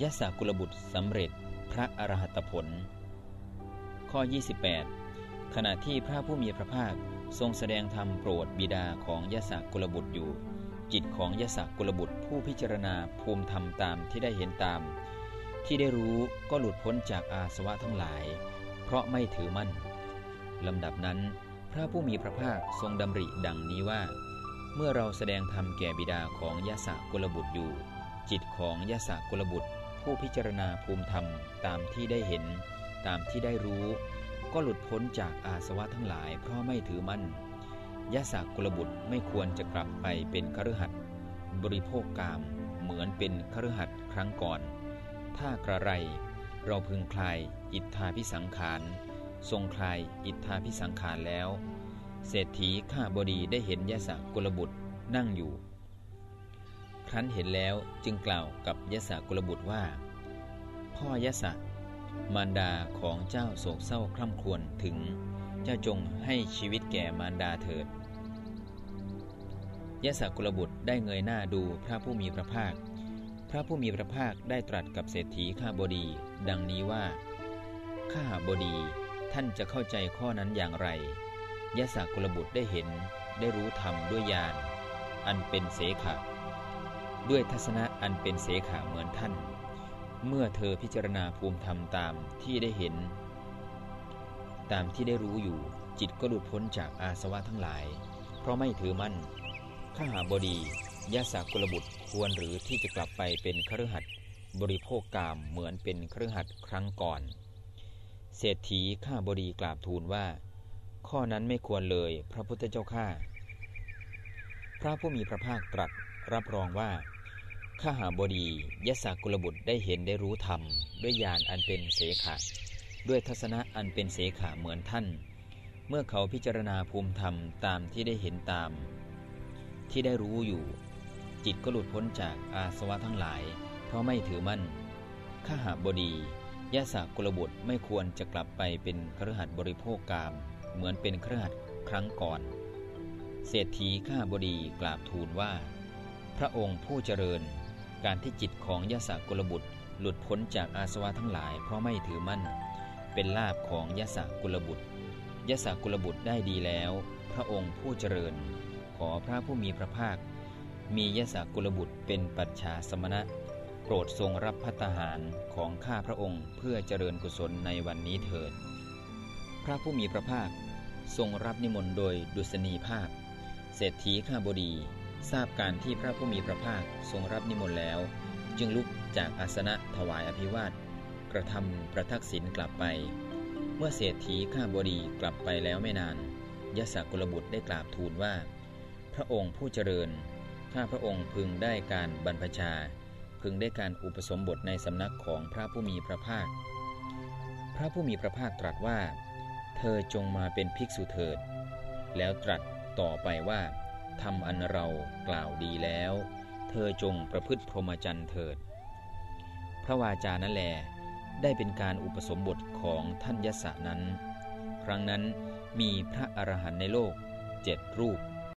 ยศกุลบุตรสำเร็จพระอรหัตผล ข้อ 28 ขณะที่พระผู้มีพระภาคทรงแสดงธรรมโปรดบิดาของยศกุลบุตรอยู่ จิตของยศกุลบุตรผู้พิจารณาภูมิธรรมตามที่ได้เห็นตาม ที่ได้รู้ก็หลุดพ้นจากอาสวะทั้งหลาย เพราะไม่ถือมั่นลำดับนั้น พระผู้มีพระภาคทรงดำริดังนี้ว่า เมื่อเราแสดงธรรมแก่บิดาของยศกุลบุตรอยู่ จิตของยศกุลบุตร ผู้พิจารณาภูมิธรรมตามที่ได้เห็น ตามที่ได้รู้ ก็หลุดพ้นจากอาสวะทั้งหลายเพราะไม่ถือมั่นยศกุลบุตรไม่ควรจะกลับไปเป็นคฤหัสถ์บริโภคกามเหมือนเป็นคฤหัสถ์ครั้งก่อน ถ้ากระไร เราพึงคลายอิทธาพิสังขาร ทรงคลายอิทธาพิสังขารแล้ว เศรษฐีข้าบดีได้เห็นยศกุลบุตรนั่งอยู่ ครั้นเห็นแล้วจึงกล่าวกับยศกุลบุตรว่า พ่อยศมารดาของเจ้าโศกเศร้าคร่ำครวญถึงเจ้าจงให้ชีวิตแก่มารดาเถิดยศกุลบุตรได้เงยหน้าดูพระผู้มีพระภาค พระผู้มีพระภาคได้ตรัสกับเศรษฐีข้าบดี ดังนี้ว่า ข้าบดีท่านจะเข้าใจข้อนั้นอย่างไรยะสากุลบุตรได้เห็นได้รู้ธรรมด้วยญาณอันเป็นเสขะ ด้วยทัศนะอันเป็นเสขะเหมือนท่าน เมื่อเธอพิจารณาภูมิธรรมตามที่ได้เห็น ตามที่ได้รู้อยู่ จิตก็หลุดพ้นจากอาสวะทั้งหลาย เพราะไม่ถือมั่นข้าหาบดียะสากุลบุตรควรหรือที่จะกลับไปเป็นครือหัสบริโภคกามเหมือนเป็นครือหัสครั้งก่อน เศรษฐีข้าบดีกราบทูลว่า ข้อนั้นไม่ควรเลย พระพุทธเจ้าข้าพระผู้มีพระภาคตรัส รับรองว่าข้าหาบดียศกุลบุตรได้เห็นได้รู้ธรรม ด้วยญาณอันเป็นเสขะด้วยทัศนะอันเป็นเสขะเหมือนท่าน เมื่อเขาพิจารณาภูมิธรรมตามที่ได้เห็นตาม ที่ได้รู้อยู่ จิตก็หลุดพ้นจากอาสวะทั้งหลาย เพราะไม่ถือมั่นข้าหาบดียะสะกุลบุตรไม่ควรจะกลับไปเป็นครหัสบริโภคกาม เหมือนเป็นครหัสครั้งก่อน เศรษฐีข้าบดีกราบทูลว่า พระองค์ผู้เจริญ การที่จิตของยะสะกุลบุตร หลุดพ้นจากอาสวะทั้งหลาย เพราะไม่ถือมั่น เป็นลาบของยะสะกุลบุตรยะสะกุลบุตรได้ดีแล้ว พระองค์ผู้เจริญ ขอพระผู้มีพระภาค มียะสะกุลบุตรเป็นปัจฉาสมณะโปรดทรงรับพัตหารของข้าพระองค์เพื่อเจริญกุศลในวันนี้เถิด พระผู้มีพระภาคทรงรับนิมนต์โดยดุษณีภาพ เศรษฐีข้าบดี ทราบการที่พระผู้มีพระภาคทรงรับนิมนต์แล้ว จึงลุกจากอาสนะถวายอภิวาทกระทำประทักษิณกลับไป เมื่อเศรษฐีข้าบดีกลับไปแล้วไม่นานยศกุลบุตรได้กราบทูลว่า พระองค์ผู้เจริญ ข้าพระองค์พึงได้การบรรพชา พึงได้การอุปสมบทในสำนักของพระผู้มีพระภาค พระผู้มีพระภาคตรัสว่า เธอจงมาเป็นภิกษุเถิด แล้วตรัสต่อไปว่า ทำอันเรากล่าวดีแล้ว เธอจงประพฤติพรหมจรรย์เถิด พระวาจานั่นแลได้เป็นการอุปสมบทของท่านยศนั้น ครั้งนั้นมีพระอรหันต์ในโลกเจ็ดรูป